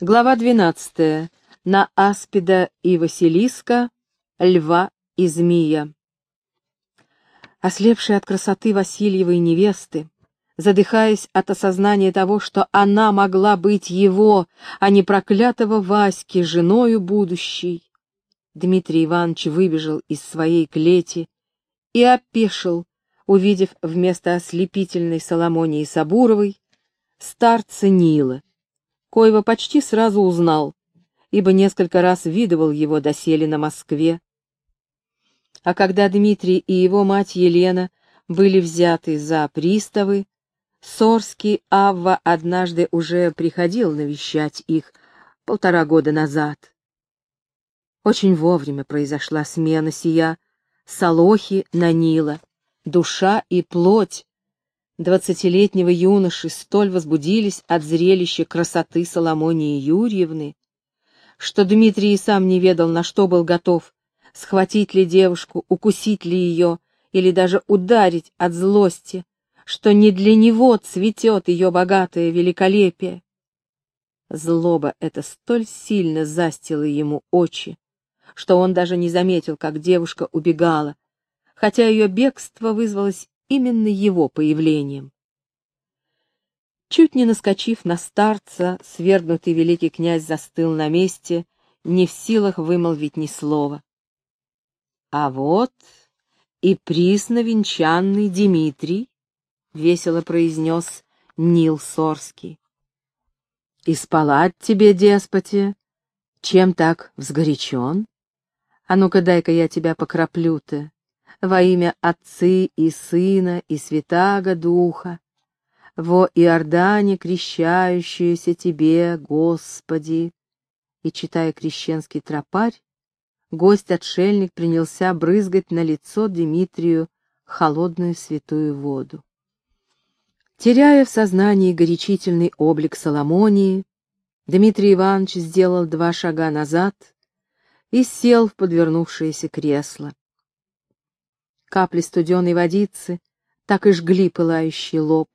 Глава 12. На Аспида и Василиска, Льва и Змея. Ослепшая от красоты Васильевой невесты, задыхаясь от осознания того, что она могла быть его, а не проклятого Васьки, женою будущей, Дмитрий Иванович выбежал из своей клети и опешил, увидев вместо ослепительной Соломонии Сабуровой старца Нила, коего почти сразу узнал, ибо несколько раз видывал его доселе на Москве. А когда Дмитрий и его мать Елена были взяты за приставы, Сорский Авва однажды уже приходил навещать их полтора года назад. Очень вовремя произошла смена сия Солохи на Нила, душа и плоть, двадцатилетнего юноши столь возбудились от зрелища красоты Соломонии Юрьевны, что Дмитрий и сам не ведал, на что был готов, схватить ли девушку, укусить ли ее или даже ударить от злости, что не для него цветет ее богатое великолепие. Злоба эта столь сильно застила ему очи, что он даже не заметил, как девушка убегала, хотя ее бегство вызвалось именно его появлением. Чуть не наскочив на старца, свергнутый великий князь застыл на месте, не в силах вымолвить ни слова. А вот и присно венчанный Дмитрий, — весело произнес Нил Сорский. — И тебе, деспоте? Чем так взгорячен? А ну-ка дай-ка я тебя покроплю-то во имя Отцы и Сына и Святаго Духа, во Иордане крещающуюся Тебе, Господи. И, читая крещенский тропарь, гость-отшельник принялся брызгать на лицо Дмитрию холодную святую воду. Теряя в сознании горячительный облик Соломонии, Дмитрий Иванович сделал два шага назад и сел в подвернувшееся кресло. Капли студеной водицы так и жгли пылающий лоб.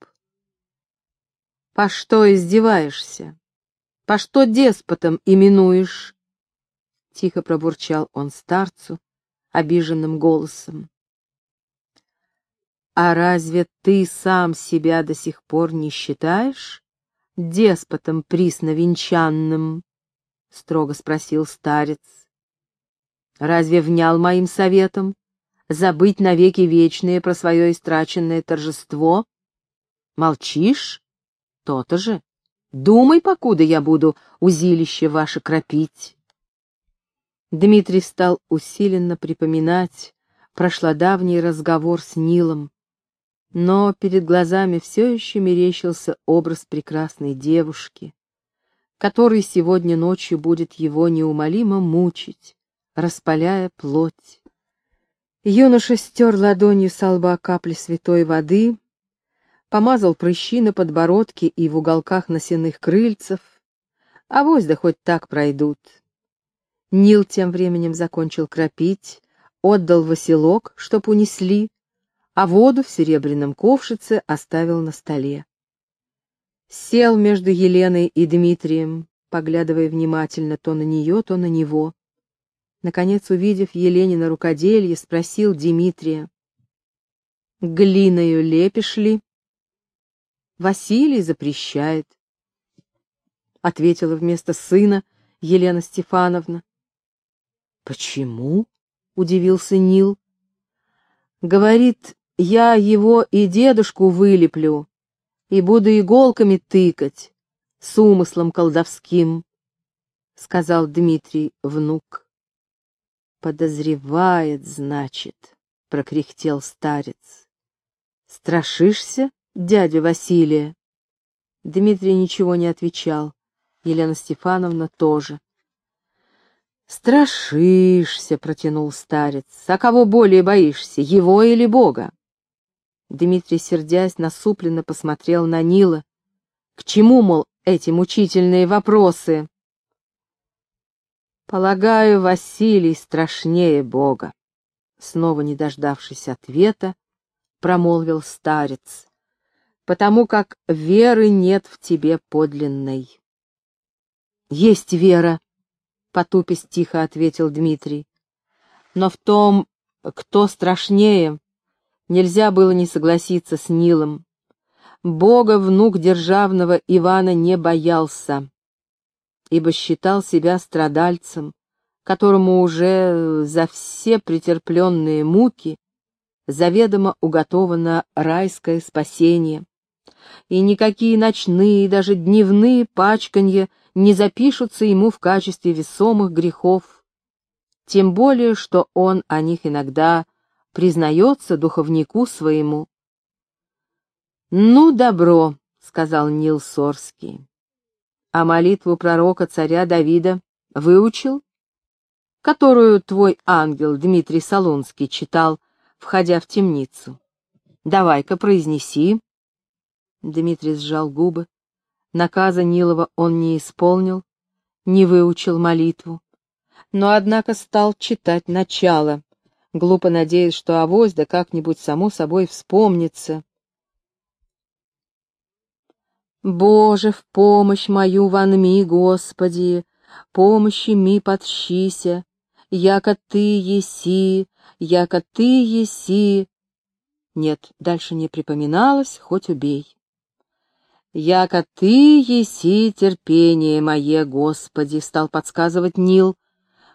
«По что издеваешься? По что деспотом именуешь?» Тихо пробурчал он старцу обиженным голосом. «А разве ты сам себя до сих пор не считаешь деспотом присновенчанным?» — строго спросил старец. «Разве внял моим советом забыть навеки вечные про свое истраченное торжество? Молчишь? То-то же. Думай, покуда я буду узилище ваше кропить. Дмитрий стал усиленно припоминать прошлодавний разговор с Нилом, но перед глазами все еще мерещился образ прекрасной девушки, который сегодня ночью будет его неумолимо мучить, распаляя плоть. Юноша стер ладонью со лба капли святой воды, помазал прыщи на подбородке и в уголках носяных крыльцев, а да хоть так пройдут. Нил тем временем закончил кропить, отдал василок, чтоб унесли, а воду в серебряном ковшице оставил на столе. Сел между Еленой и Дмитрием, поглядывая внимательно то на нее, то на него. Наконец, увидев Еленина рукоделье, спросил Дмитрия. «Глиною лепишь ли?» «Василий запрещает», — ответила вместо сына Елена Стефановна. «Почему?» — удивился Нил. «Говорит, я его и дедушку вылеплю, и буду иголками тыкать, с умыслом колдовским», — сказал Дмитрий внук. «Подозревает, значит», — прокряхтел старец. «Страшишься, дядя Василия?» Дмитрий ничего не отвечал. Елена Стефановна тоже. «Страшишься», — протянул старец. «А кого более боишься, его или Бога?» Дмитрий, сердясь, насупленно посмотрел на Нила. «К чему, мол, эти мучительные вопросы?» Полагаю, Василий страшнее Бога. Снова не дождавшись ответа, промолвил старец, потому как веры нет в тебе подлинной. Есть вера, — потупясь тихо ответил Дмитрий. Но в том, кто страшнее, нельзя было не согласиться с Нилом. Бога внук державного Ивана не боялся, ибо считал себя страдальцем, которому уже за все претерпленные муки заведомо уготовано райское спасение, и никакие ночные, даже дневные пачканья не запишутся ему в качестве весомых грехов, тем более, что он о них иногда признается духовнику своему. «Ну, добро», — сказал Нил Сорский. «А молитву пророка царя Давида выучил?» которую твой ангел Дмитрий Солунский читал, входя в темницу. Давай-ка произнеси. Дмитрий сжал губы. Наказа Нилова он не исполнил, не выучил молитву, но, однако, стал читать начало, глупо надеясь, что авось да как-нибудь само собой вспомнится. «Боже, в помощь мою ванми, Господи, помощи ми подщися, яко ты еси, яко ты еси...» Нет, дальше не припоминалось, хоть убей яко ты еси терпение мое, Господи, стал подсказывать Нил.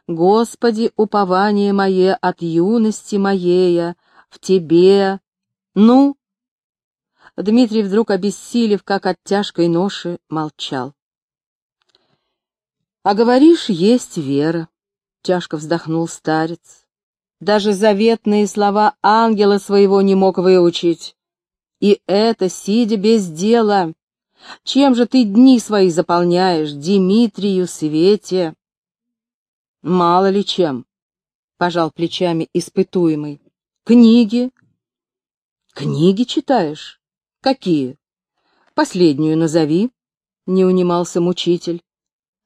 Господи, упование мое от юности моей, в Тебе. Ну? Дмитрий вдруг обессилев, как от тяжкой ноши, молчал. А говоришь, есть вера, тяжко вздохнул старец. Даже заветные слова ангела своего не мог выучить. И это, сидя без дела, чем же ты дни свои заполняешь, Димитрию, Свете? Мало ли чем, — пожал плечами испытуемый. Книги? Книги читаешь? Какие? Последнюю назови, — не унимался мучитель.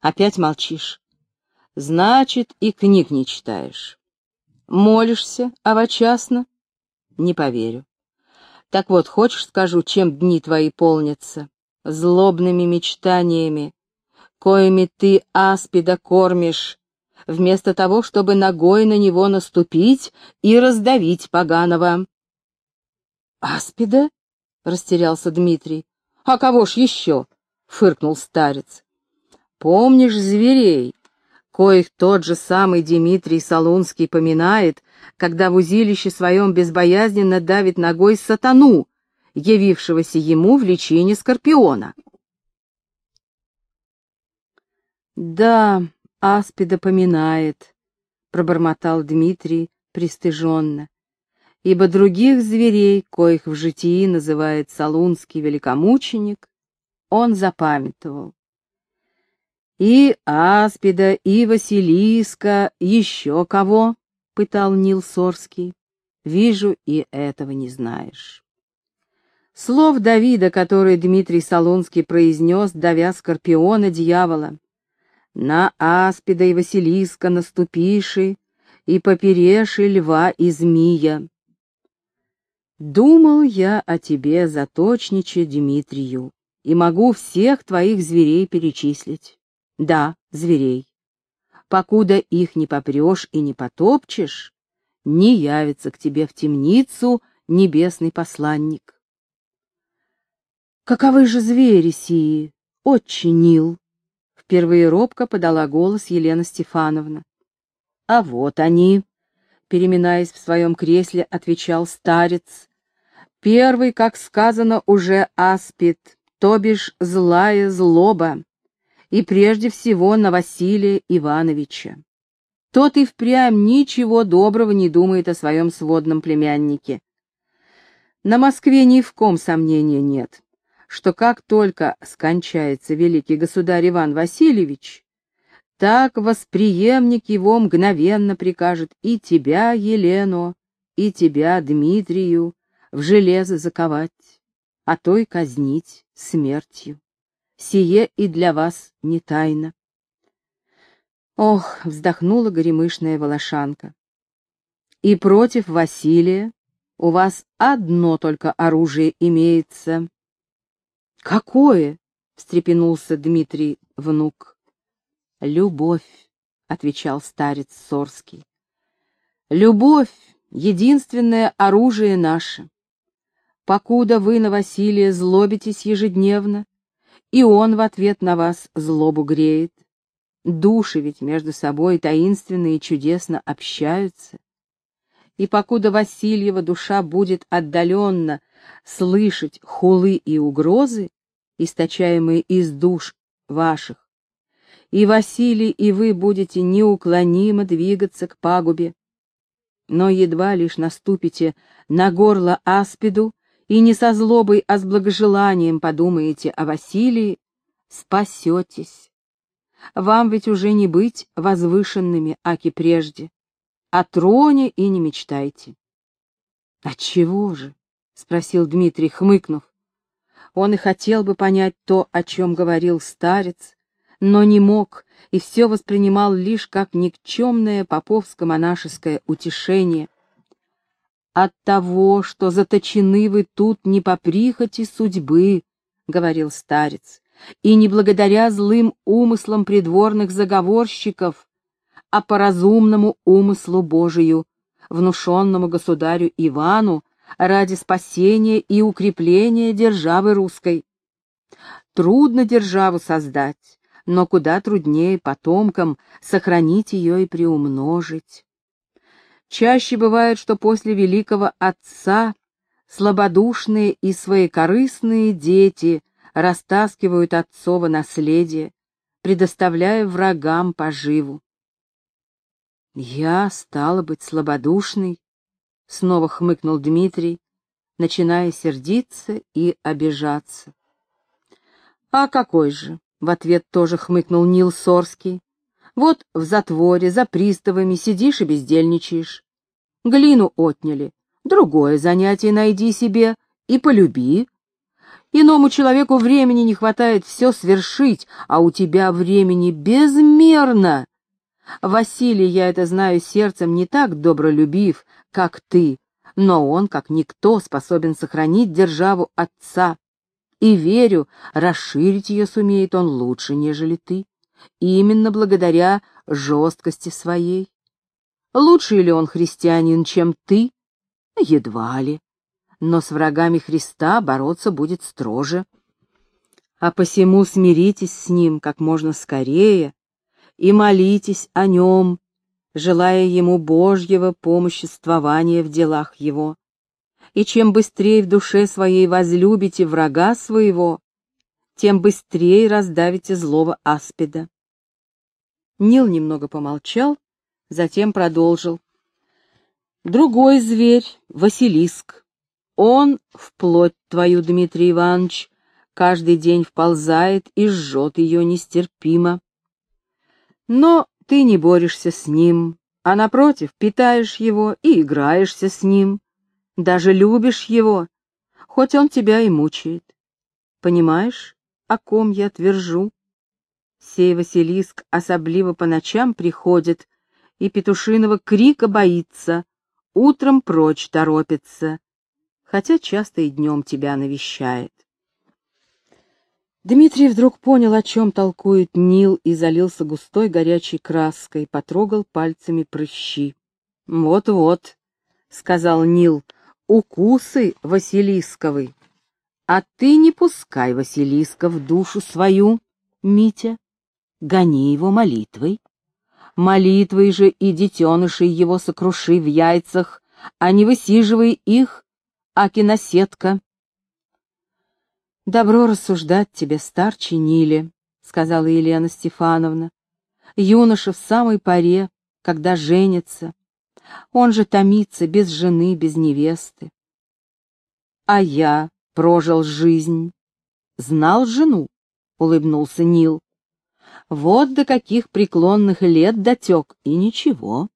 Опять молчишь. Значит, и книг не читаешь. Молишься авочасно? Не поверю. Так вот, хочешь, скажу, чем дни твои полнятся? злобными мечтаниями, коими ты аспида кормишь, вместо того, чтобы ногой на него наступить и раздавить поганого. «Аспида?» — растерялся Дмитрий. «А кого ж еще?» — фыркнул старец. «Помнишь зверей, коих тот же самый Дмитрий Солунский поминает, когда в узилище своем безбоязненно давит ногой сатану, явившегося ему в личине Скорпиона. «Да, Аспида поминает», — пробормотал Дмитрий пристыженно, «ибо других зверей, коих в житии называет Салунский великомученик, он запамятовал. И Аспида, и Василиска, еще кого?» — пытал Нил Сорский. «Вижу, и этого не знаешь». Слов Давида, которые Дмитрий Солонский произнес, давя Скорпиона дьявола. «На аспида и Василиска наступиши, и попереши льва и змея». Думал я о тебе, заточниче Дмитрию, и могу всех твоих зверей перечислить. Да, зверей. Покуда их не попрешь и не потопчешь, не явится к тебе в темницу небесный посланник. Каковы же звери сии, отче Нил? Впервые робко подала голос Елена Стефановна. А вот они, переминаясь в своем кресле, отвечал старец. Первый, как сказано, уже аспид, то бишь злая злоба, и прежде всего на Василия Ивановича. Тот и впрямь ничего доброго не думает о своем сводном племяннике. На Москве ни в ком сомнения нет что как только скончается великий государь Иван Васильевич, так восприемник его мгновенно прикажет и тебя, Елену, и тебя, Дмитрию, в железо заковать, а то и казнить смертью. Сие и для вас не тайна. Ох, вздохнула горемышная волошанка. И против Василия у вас одно только оружие имеется «Какое?» — встрепенулся Дмитрий внук. Любовь, — отвечал старец Сорский. Любовь — единственное оружие наше. Покуда вы на Василия злобитесь ежедневно, и он в ответ на вас злобу греет. Души ведь между собой таинственно и чудесно общаются. И покуда Васильева душа будет отдаленно слышать хулы и угрозы, источаемые из душ ваших, и Василий, и вы будете неуклонимо двигаться к пагубе, но едва лишь наступите на горло аспиду, и не со злобой, а с благожеланием подумаете о Василии, спасетесь. Вам ведь уже не быть возвышенными, аки прежде. О троне и не мечтайте. — Отчего же? — спросил Дмитрий, хмыкнув. Он и хотел бы понять то, о чем говорил старец, но не мог и все воспринимал лишь как никчемное поповско-монашеское утешение — от того, что заточены вы тут не по прихоти судьбы, — говорил старец, — и не благодаря злым умыслам придворных заговорщиков, а по разумному умыслу Божию, внушенному государю Ивану ради спасения и укрепления державы русской. Трудно державу создать, но куда труднее потомкам сохранить ее и приумножить. Чаще бывает, что после великого отца слабодушные и своекорыстные дети растаскивают отцово наследие, предоставляя врагам поживу. «Я, стала быть, слабодушный», — снова хмыкнул Дмитрий, начиная сердиться и обижаться. «А какой же?» — в ответ тоже хмыкнул Нил Сорский. Вот в затворе за приставами сидишь и бездельничаешь. Глину отняли. Другое занятие найди себе и полюби. Иному человеку времени не хватает все свершить, а у тебя времени безмерно. Василий, я это знаю сердцем, не так добролюбив, как ты, но он, как никто, способен сохранить державу отца. И верю, расширить ее сумеет он лучше, нежели ты именно благодаря жесткости своей. Лучше ли он христианин, чем ты? Едва ли. Но с врагами Христа бороться будет строже. А посему смиритесь с ним как можно скорее и молитесь о нем, желая ему Божьего помоществования в делах его. И чем быстрее в душе своей возлюбите врага своего, тем быстрее раздавите злого аспида. Нил немного помолчал, затем продолжил. Другой зверь — Василиск. Он, вплоть твою, Дмитрий Иванович, каждый день вползает и жжет ее нестерпимо. Но ты не борешься с ним, а, напротив, питаешь его и играешься с ним, даже любишь его, хоть он тебя и мучает. Понимаешь? О ком я твержу. Сей Василиск особливо по ночам приходит и петушиного крика боится, утром прочь торопится, хотя часто и днем тебя навещает. Дмитрий вдруг понял, о чем толкует Нил, и залился густой горячей краской, потрогал пальцами прыщи. «Вот-вот», — сказал Нил, — «укусы Василисковы». А ты не пускай Василиска в душу свою, Митя, гони его молитвой. Молитвой же и детенышей его сокруши в яйцах, а не высиживай их, аки наседка. «Добро рассуждать тебе, старче Ниле», — сказала Елена Стефановна. «Юноша в самой поре, когда женится. Он же томится без жены, без невесты. А я прожил жизнь. Знал жену, — улыбнулся Нил. Вот до каких преклонных лет дотек, и ничего.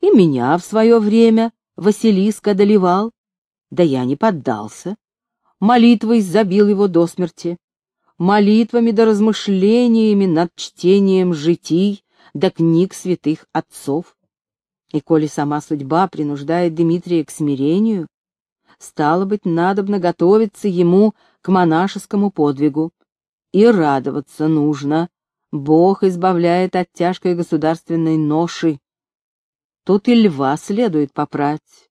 И меня в свое время Василиск одолевал, да я не поддался. Молитвой забил его до смерти. Молитвами да размышлениями над чтением житий да книг святых отцов. И коли сама судьба принуждает Дмитрия к смирению, Стало быть, надобно готовиться ему к монашескому подвигу. И радоваться нужно, Бог избавляет от тяжкой государственной ноши. Тут и льва следует попрать.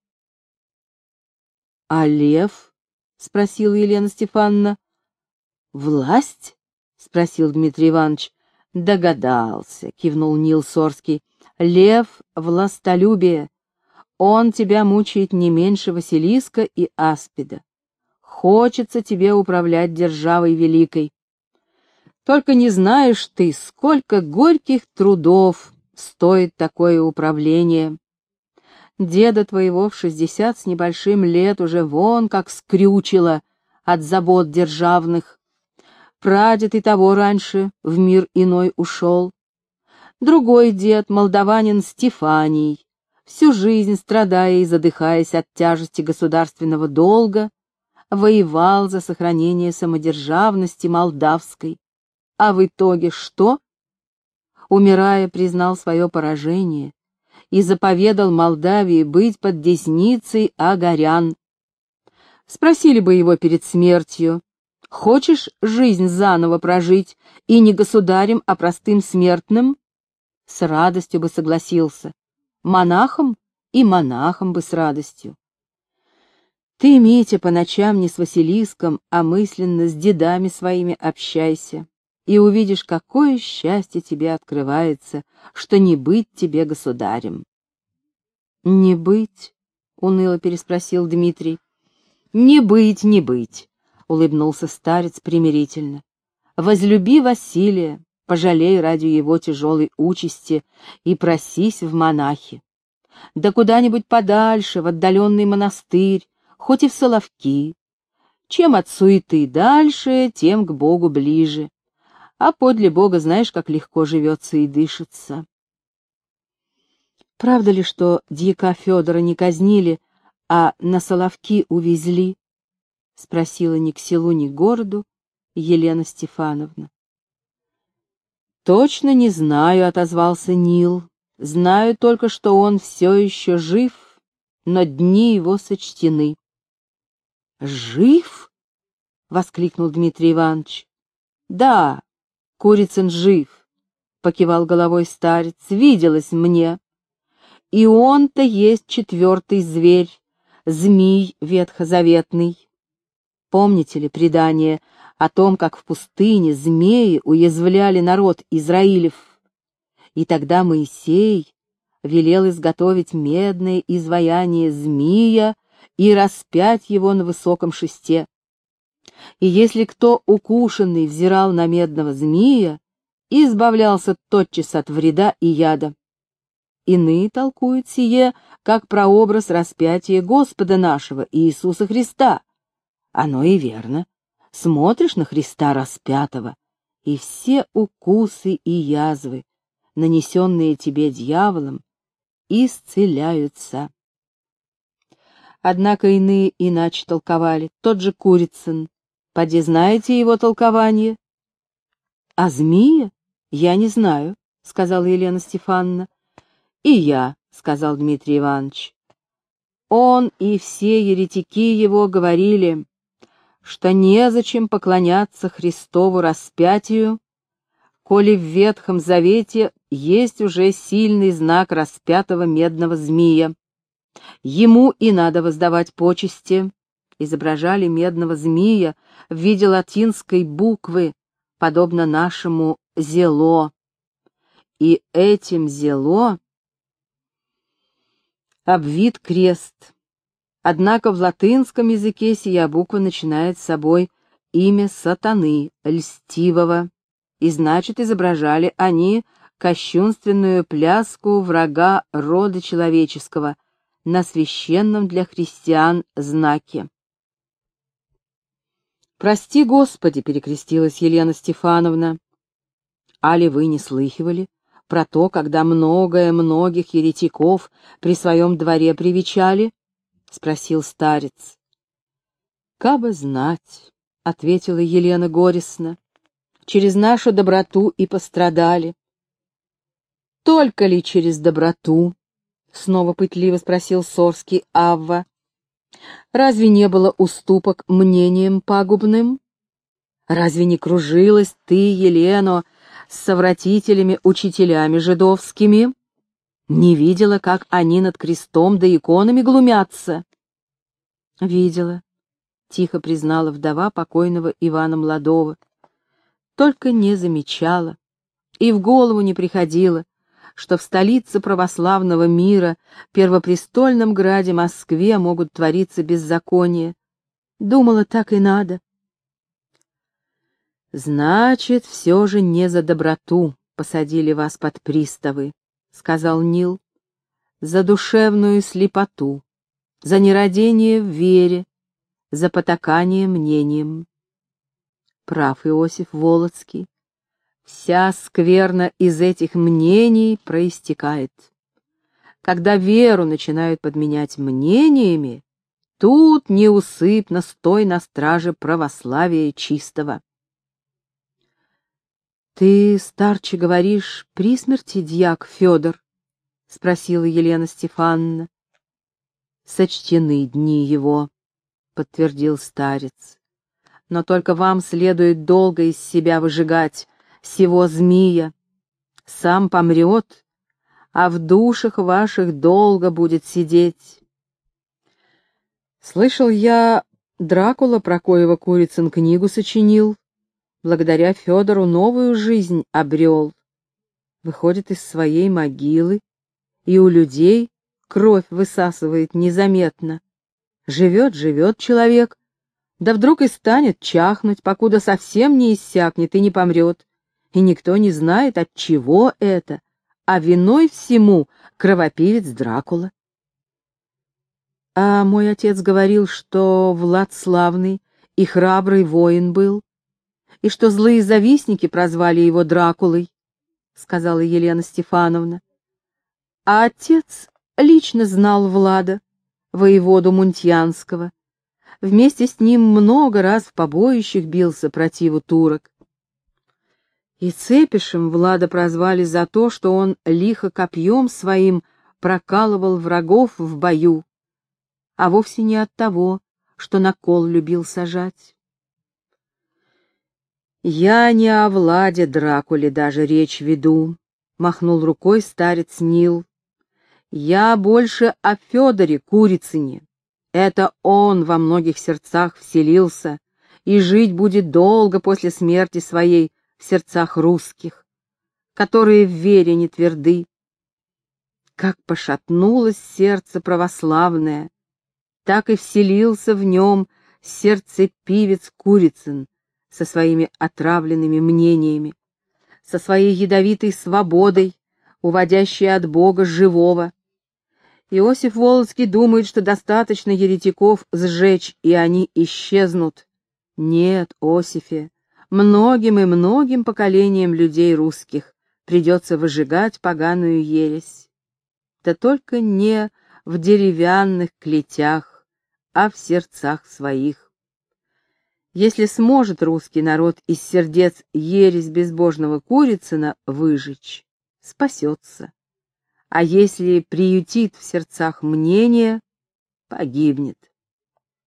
— А лев? — спросила Елена Стефановна. — Власть? — спросил Дмитрий Иванович. — Догадался, — кивнул Нил Сорский. — Лев — властолюбие. Он тебя мучает не меньше Василиска и Аспида. Хочется тебе управлять державой великой. Только не знаешь ты, сколько горьких трудов стоит такое управление. Деда твоего в шестьдесят с небольшим лет уже вон как скрючило от забот державных. Прадед и того раньше в мир иной ушел. Другой дед, молдаванин Стефаний, всю жизнь страдая и задыхаясь от тяжести государственного долга, воевал за сохранение самодержавности молдавской. А в итоге что? умирая, признал свое поражение и заповедал Молдавии быть под десницей агарян. Спросили бы его перед смертью, «Хочешь жизнь заново прожить, и не государем, а простым смертным?» С радостью бы согласился. Монахом и монахом бы с радостью. Ты, Митя, по ночам не с Василиском, а мысленно с дедами своими общайся и увидишь, какое счастье тебе открывается, что не быть тебе государем. — Не быть? — уныло переспросил Дмитрий. — Не быть, не быть, — улыбнулся старец примирительно. — Возлюби Василия, пожалей ради его тяжелой участи и просись в монахи. Да куда-нибудь подальше, в отдаленный монастырь, хоть и в Соловки. Чем от суеты дальше, тем к Богу ближе а подле Бога знаешь, как легко живется и дышится. Правда ли, что дьяка Федора не казнили, а на Соловки увезли? — спросила ни к селу, ни к городу Елена Стефановна. «Точно не знаю», — отозвался Нил. «Знаю только, что он все еще жив, но дни его сочтены». «Жив?» — воскликнул Дмитрий Иванович. «Да, Курицын жив, — покивал головой старец, — виделось мне. И он-то есть четвертый зверь, змей ветхозаветный. Помните ли предание о том, как в пустыне змеи уязвляли народ Израилев? И тогда Моисей велел изготовить медное изваяние змея и распять его на высоком шесте и если кто укушенный взирал на медного змея, избавлялся тотчас от вреда и яда. Иные толкуют сие, как прообраз распятия Господа нашего Иисуса Христа. Оно и верно. Смотришь на Христа распятого, и все укусы и язвы, нанесенные тебе дьяволом, исцеляются. Однако иные иначе толковали. Тот же Курицын, Поди знаете его толкование? — А змея? Я не знаю, — сказала Елена Стефановна. — И я, — сказал Дмитрий Иванович. Он и все еретики его говорили, что незачем поклоняться Христову распятию, коли в Ветхом Завете есть уже сильный знак распятого медного змея. Ему и надо воздавать почести, изображали медного змея в виде латинской буквы, подобно нашему «зело». И этим «зело» обвит крест. Однако в латинском языке сия буква начинает с собой имя сатаны, льстивого, и значит изображали они кощунственную пляску врага рода человеческого на священном для христиан знаке. «Прости, Господи!» — перекрестилась Елена Стефановна. «Али вы не слыхивали про то, когда многое многих еретиков при своем дворе привечали?» — спросил старец. «Кабы знать», — ответила Елена горестно, — «через нашу доброту и пострадали». «Только ли через доброту?» — снова пытливо спросил Сорский Авва. Разве не было уступок мнением пагубным? Разве не кружилась ты, Елено, с совратителями-учителями жидовскими? Не видела, как они над крестом да иконами глумятся? Видела, — тихо признала вдова покойного Ивана Младова. Только не замечала и в голову не приходило, что в столице православного мира, первопрестольном граде Москве, могут твориться беззакония. Думала, так и надо. «Значит, все же не за доброту посадили вас под приставы», — сказал Нил, — «за душевную слепоту, за нерадение в вере, за потакание мнением». Прав Иосиф Волоцкий. Вся скверна из этих мнений проистекает. Когда веру начинают подменять мнениями, тут неусыпно стой на страже православия чистого. — Ты, старче, говоришь, при смерти дьяк Федор? — спросила Елена Стефановна. — Сочтены дни его, — подтвердил старец. — Но только вам следует долго из себя выжигать, сего змея. Сам помрет, а в душах ваших долго будет сидеть. Слышал я, Дракула Прокоева Курицын книгу сочинил, благодаря Федору новую жизнь обрел. Выходит из своей могилы, и у людей кровь высасывает незаметно. Живет, живет человек, да вдруг и станет чахнуть, покуда совсем не иссякнет и не помрет и никто не знает, от чего это, а виной всему кровопивец Дракула. А мой отец говорил, что Влад славный и храбрый воин был, и что злые завистники прозвали его Дракулой, — сказала Елена Стефановна. А отец лично знал Влада, воеводу Мунтьянского. Вместе с ним много раз в побоищах бился противу турок. И Цепишем Влада прозвали за то, что он лихо копьем своим прокалывал врагов в бою, а вовсе не от того, что на кол любил сажать. «Я не о Владе Дракуле даже речь веду», — махнул рукой старец Нил. «Я больше о Федоре Курицыне. Это он во многих сердцах вселился и жить будет долго после смерти своей, в сердцах русских, которые в вере не тверды. Как пошатнулось сердце православное, так и вселился в нем сердце пивец Курицын со своими отравленными мнениями, со своей ядовитой свободой, уводящей от Бога живого. Иосиф Волоцкий думает, что достаточно еретиков сжечь, и они исчезнут. Нет, Осифе, многим и многим поколениям людей русских придется выжигать поганую ересь. Да только не в деревянных клетях, а в сердцах своих. Если сможет русский народ из сердец ересь безбожного Курицына выжечь, спасется. А если приютит в сердцах мнение, погибнет.